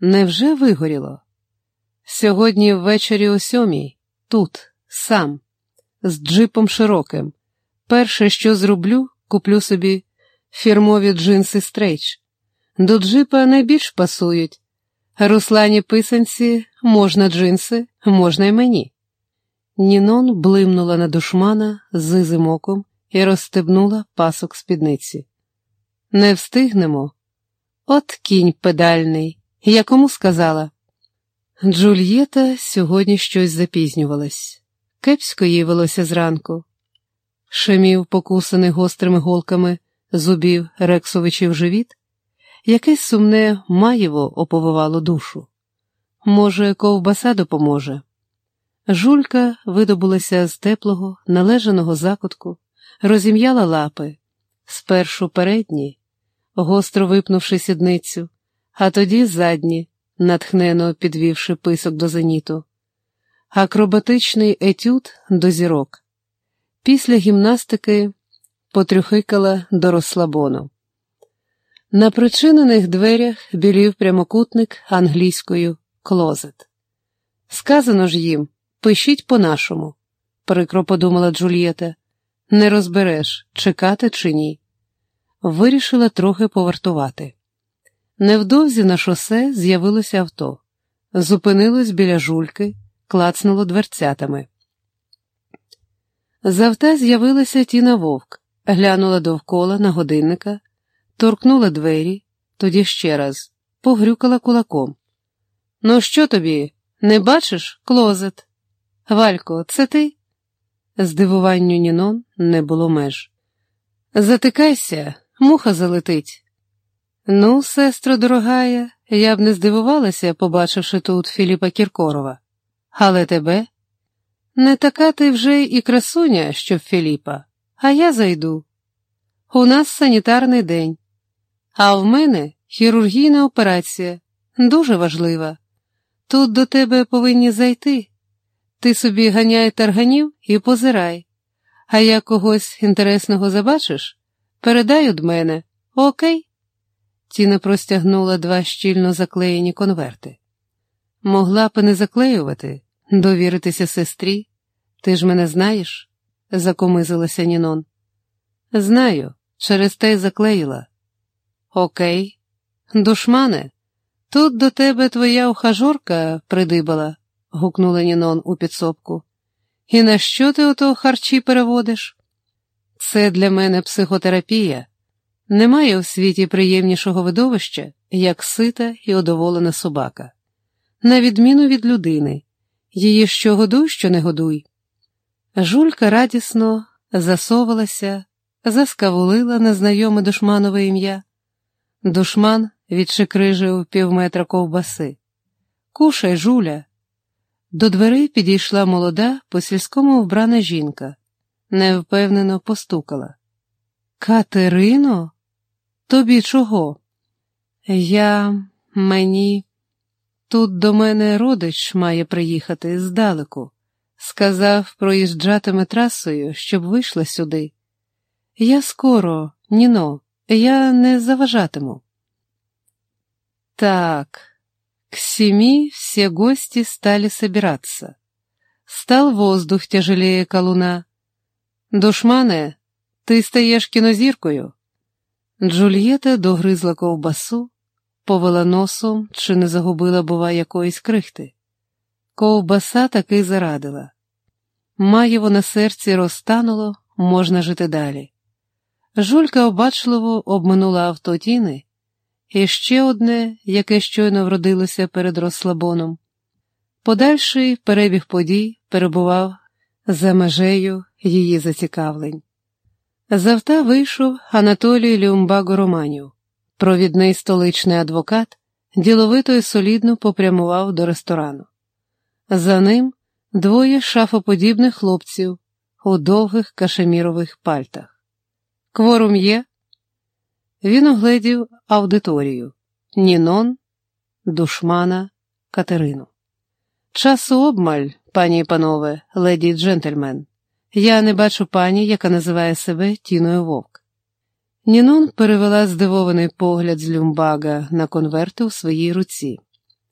Невже вигоріло? Сьогодні ввечері о сьомій, тут, сам, з джипом широким. Перше, що зроблю, куплю собі фірмові джинси стрейч. До джипа найбільш пасують. Руслані писанці можна джинси, можна й мені. Нінон блимнула на душмана зизим оком і розстебнула пасок спідниці. Не встигнемо. От кінь педальний. Я кому сказала? Джульєта сьогодні щось запізнювалась. Кепсько їй велося зранку. Шемів, покусаний гострими голками зубів Рексовичів живіт, якесь сумне маєво оповивало душу. Може, ковбаса допоможе. Жулька видобулася з теплого, належаного закутку, розім'яла лапи, спершу передні, гостро випнувши сідницю, а тоді задні, натхнено підвівши писок до зеніту, акробатичний етюд до зірок. Після гімнастики потрюхикала до розслабону. На причинених дверях білів прямокутник англійською клозет. Сказано ж їм, пишіть по-нашому, прикро подумала Джульєта. Не розбереш, чекати чи ні. Вирішила трохи повартувати. Невдовзі на шосе з'явилося авто, зупинилось біля жульки, клацнуло дверцятами. З авто з'явилася Тіна вовк, глянула довкола на годинника, торкнула двері, тоді ще раз, погрюкала кулаком. Ну, що тобі? Не бачиш, клозет? Валько, це ти? Здивуванню Нінон не було меж. Затикайся, муха залетить. Ну, сестро дорогая, я б не здивувалася, побачивши тут Філіпа Кіркорова. Але тебе? Не така ти вже і красуня, щоб Філіпа, а я зайду. У нас санітарний день, а в мене хірургійна операція, дуже важлива. Тут до тебе повинні зайти. Ти собі ганяй тарганів і позирай, а як когось інтересного забачиш, передай од мене, окей? Тіна простягнула два щільно заклеєні конверти. Могла б не заклеювати, довіритися сестрі. Ти ж мене знаєш? закомизилася Нінон. Знаю, через те й заклеїла. Окей, душмане, тут до тебе твоя ухажорка придибала, гукнула Нінон у підсобку. І на що ти ото харчі переводиш? Це для мене психотерапія. Немає у світі приємнішого видовища, як сита і одоволена собака. На відміну від людини, її що годуй, що не годуй. Жулька радісно засовалася, заскавулила незнайоме душманове ім'я. Душман відшикрижив півметра ковбаси. Кушай, жуля. До дверей підійшла молода, по сільському вбрана жінка, невпевнено постукала. Катерино? Тобі чого? Я мені. Тут до мене родич має приїхати здалеку. Сказав, проїжджатиме трасою, щоб вийшла сюди. Я скоро, Ніно, я не заважатиму. Так, к семи все гости стали собираться. Стал воздух тяжелее колуна. Душмане, ти стаєш кінозіркою. Джульєта догризла ковбасу, повела носом чи не загубила, бува, якоїсь крихти. Ковбаса таки зарадила. Маєво на серці розтануло, можна жити далі. Жулька обачливо обминула авто тіни, і ще одне, яке щойно вродилося перед розслабоном. Подальший перебіг подій перебував за межею її зацікавлень. З авта вийшов Анатолій Люмбаго Романів, провідний столичний адвокат, діловито і солідно попрямував до ресторану. За ним двоє шафоподібних хлопців у довгих кашемірових пальтах. Кворум є. Він огледів аудиторію Нінон, душмана, Катерину. Часу обмаль, пані і панове, леді джентльмен. Я не бачу пані, яка називає себе Тіною Вовк. Нінун перевела здивований погляд з люмбага на конверти у своїй руці.